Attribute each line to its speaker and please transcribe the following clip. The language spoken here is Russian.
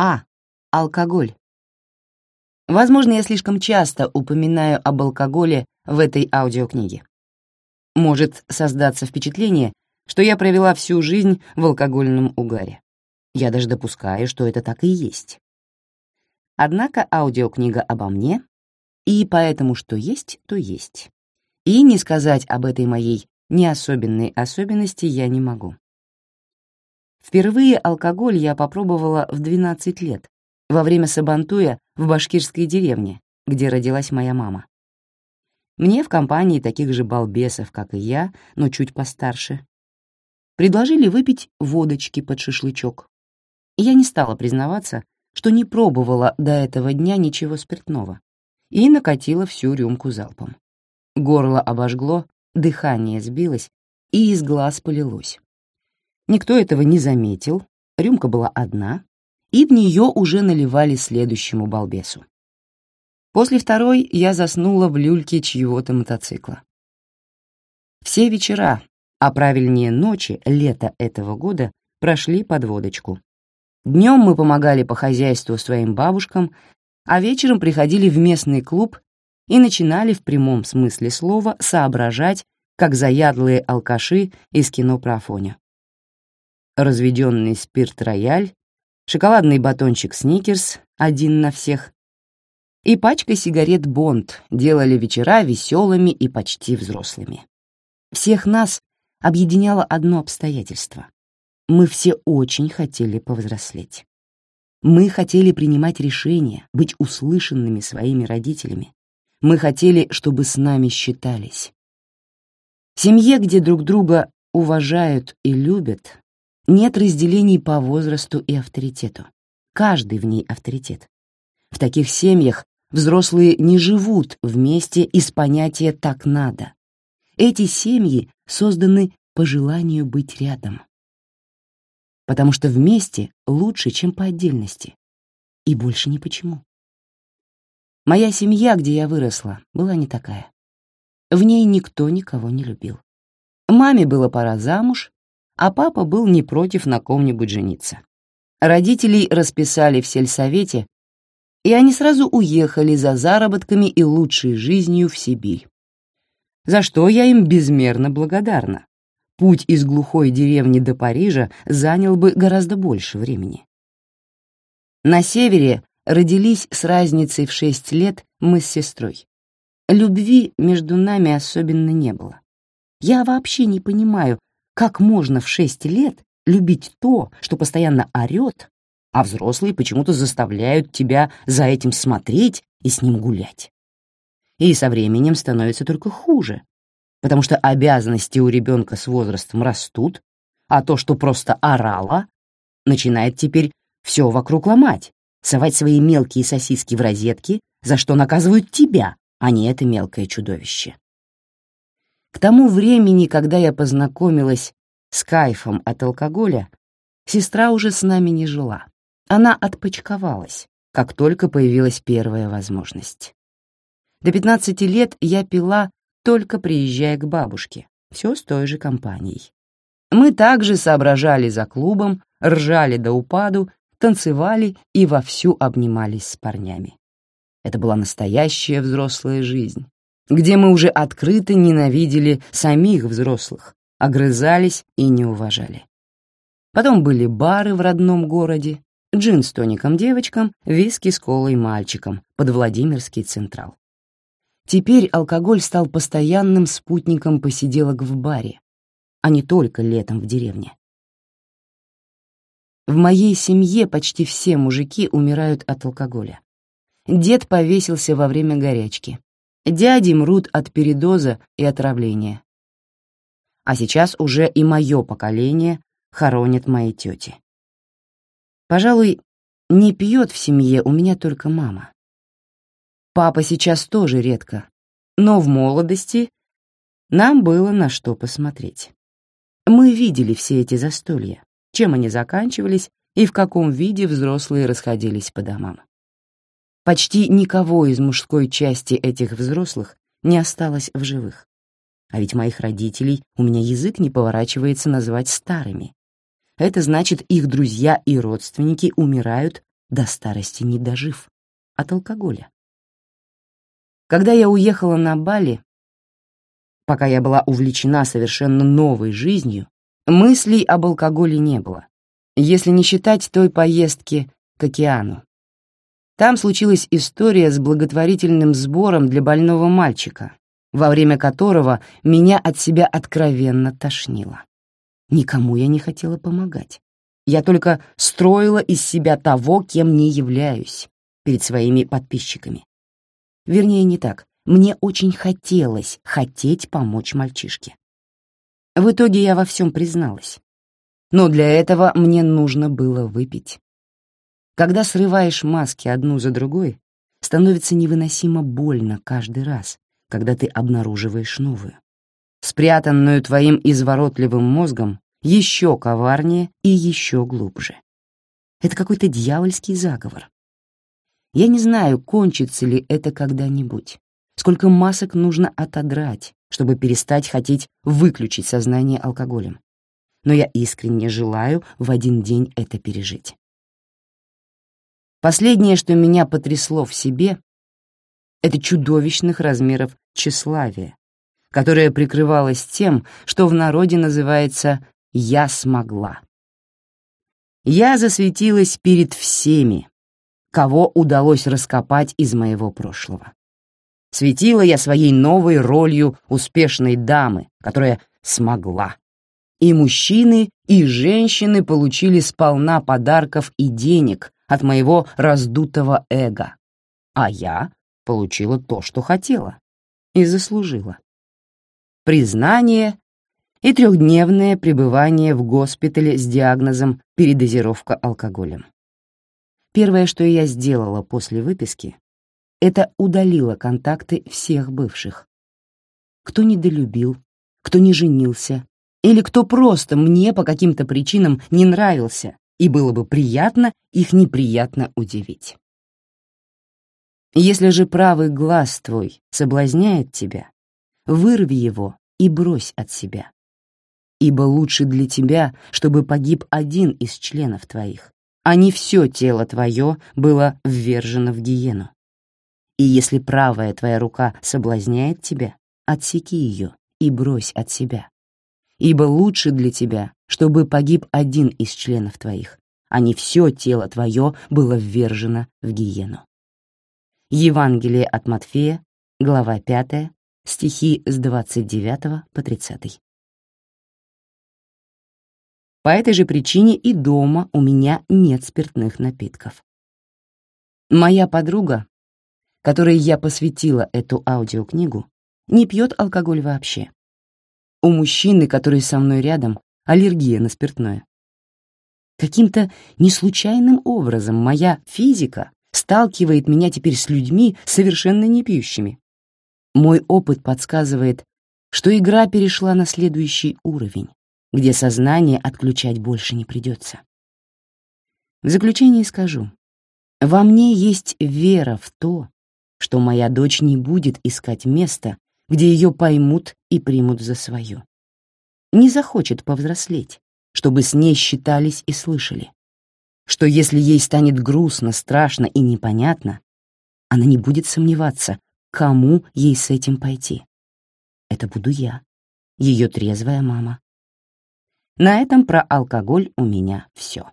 Speaker 1: А. Алкоголь. Возможно, я слишком часто упоминаю об алкоголе в этой аудиокниге. Может создаться впечатление, что я провела всю жизнь в алкогольном угаре. Я даже допускаю, что это так и есть. Однако аудиокнига обо мне, и поэтому что есть, то есть. И не сказать об этой моей неособенной особенности я не могу. Впервые алкоголь я попробовала в 12 лет, во время сабантуя в башкирской деревне, где родилась моя мама. Мне в компании таких же балбесов, как и я, но чуть постарше, предложили выпить водочки под шашлычок. Я не стала признаваться, что не пробовала до этого дня ничего спиртного, и накатила всю рюмку залпом. Горло обожгло, дыхание сбилось, и из глаз полилось. Никто этого не заметил, рюмка была одна, и в нее уже наливали следующему балбесу. После второй я заснула в люльке чьего-то мотоцикла. Все вечера, а правильнее ночи, лета этого года, прошли под водочку. Днем мы помогали по хозяйству своим бабушкам, а вечером приходили в местный клуб и начинали в прямом смысле слова соображать, как заядлые алкаши из кино про Афоню разведенный спирт-рояль, шоколадный батончик «Сникерс» один на всех и пачка сигарет «Бонд» делали вечера веселыми и почти взрослыми. Всех нас объединяло одно обстоятельство. Мы все очень хотели повзрослеть. Мы хотели принимать решения, быть услышанными своими родителями. Мы хотели, чтобы с нами считались. В семье, где друг друга уважают и любят, нет разделений по возрасту и авторитету. Каждый в ней авторитет. В таких семьях взрослые не живут вместе из понятия «так надо». Эти семьи созданы по желанию быть рядом. Потому что вместе лучше, чем по отдельности. И больше ни почему. Моя семья, где я выросла, была не такая. В ней никто никого не любил. Маме было пора замуж, а папа был не против на ком-нибудь жениться. Родителей расписали в сельсовете, и они сразу уехали за заработками и лучшей жизнью в Сибирь. За что я им безмерно благодарна. Путь из глухой деревни до Парижа занял бы гораздо больше времени. На севере родились с разницей в шесть лет мы с сестрой. Любви между нами особенно не было. Я вообще не понимаю, как можно в шесть лет любить то, что постоянно орёт, а взрослые почему-то заставляют тебя за этим смотреть и с ним гулять? И со временем становится только хуже, потому что обязанности у ребенка с возрастом растут, а то, что просто орало, начинает теперь все вокруг ломать, совать свои мелкие сосиски в розетки, за что наказывают тебя, а не это мелкое чудовище. К тому времени, когда я познакомилась с кайфом от алкоголя, сестра уже с нами не жила. Она отпочковалась, как только появилась первая возможность. До 15 лет я пила, только приезжая к бабушке, все с той же компанией. Мы также соображали за клубом, ржали до упаду, танцевали и вовсю обнимались с парнями. Это была настоящая взрослая жизнь, где мы уже открыто ненавидели самих взрослых, огрызались и не уважали. Потом были бары в родном городе, джин с тоником девочкам, виски с колой мальчикам под Владимирский Централ. Теперь алкоголь стал постоянным спутником посиделок в баре, а не только летом в деревне. В моей семье почти все мужики умирают от алкоголя. Дед повесился во время горячки. Дяди мрут от передоза и отравления. А сейчас уже и мое поколение хоронит мои тети. Пожалуй, не пьет в семье у меня только мама. Папа сейчас тоже редко, но в молодости нам было на что посмотреть. Мы видели все эти застолья, чем они заканчивались и в каком виде взрослые расходились по домам. Почти никого из мужской части этих взрослых не осталось в живых. А ведь моих родителей у меня язык не поворачивается назвать старыми. Это значит, их друзья и родственники умирают до старости не дожив, от алкоголя. Когда я уехала на Бали, пока я была увлечена совершенно новой жизнью, мыслей об алкоголе не было, если не считать той поездки к океану. Там случилась история с благотворительным сбором для больного мальчика, во время которого меня от себя откровенно тошнило. Никому я не хотела помогать. Я только строила из себя того, кем не являюсь, перед своими подписчиками. Вернее, не так. Мне очень хотелось хотеть помочь мальчишке. В итоге я во всем призналась. Но для этого мне нужно было выпить. Когда срываешь маски одну за другой, становится невыносимо больно каждый раз, когда ты обнаруживаешь новую. Спрятанную твоим изворотливым мозгом еще коварнее и еще глубже. Это какой-то дьявольский заговор. Я не знаю, кончится ли это когда-нибудь, сколько масок нужно отодрать, чтобы перестать хотеть выключить сознание алкоголем. Но я искренне желаю в один день это пережить. Последнее, что меня потрясло в себе, это чудовищных размеров тщеславие, которое прикрывалось тем, что в народе называется «я смогла». Я засветилась перед всеми, кого удалось раскопать из моего прошлого. Светила я своей новой ролью успешной дамы, которая смогла. И мужчины, и женщины получили сполна подарков и денег от моего раздутого эго, а я получила то, что хотела, и заслужила. Признание и трехдневное пребывание в госпитале с диагнозом передозировка алкоголем. Первое, что я сделала после выписки, это удалила контакты всех бывших. Кто недолюбил, кто не женился, или кто просто мне по каким-то причинам не нравился, и было бы приятно их неприятно удивить. Если же правый глаз твой соблазняет тебя, вырви его и брось от себя. Ибо лучше для тебя, чтобы погиб один из членов твоих, а не все тело твое было ввержено в гиену. И если правая твоя рука соблазняет тебя, отсеки ее и брось от себя ибо лучше для тебя, чтобы погиб один из членов твоих, а не все тело твое было ввержено в гиену. Евангелие от Матфея, глава 5, стихи с 29 по 30. По этой же причине и дома у меня нет спиртных напитков. Моя подруга, которой я посвятила эту аудиокнигу, не пьет алкоголь вообще. У мужчины, который со мной рядом, аллергия на спиртное. Каким-то неслучайным образом моя физика сталкивает меня теперь с людьми, совершенно не пьющими. Мой опыт подсказывает, что игра перешла на следующий уровень, где сознание отключать больше не придется. В заключение скажу, во мне есть вера в то, что моя дочь не будет искать место, где ее поймут и примут за свою. Не захочет повзрослеть, чтобы с ней считались и слышали. Что если ей станет грустно, страшно и непонятно, она не будет сомневаться, кому ей с этим пойти. Это буду я, ее трезвая мама. На этом про алкоголь у меня все.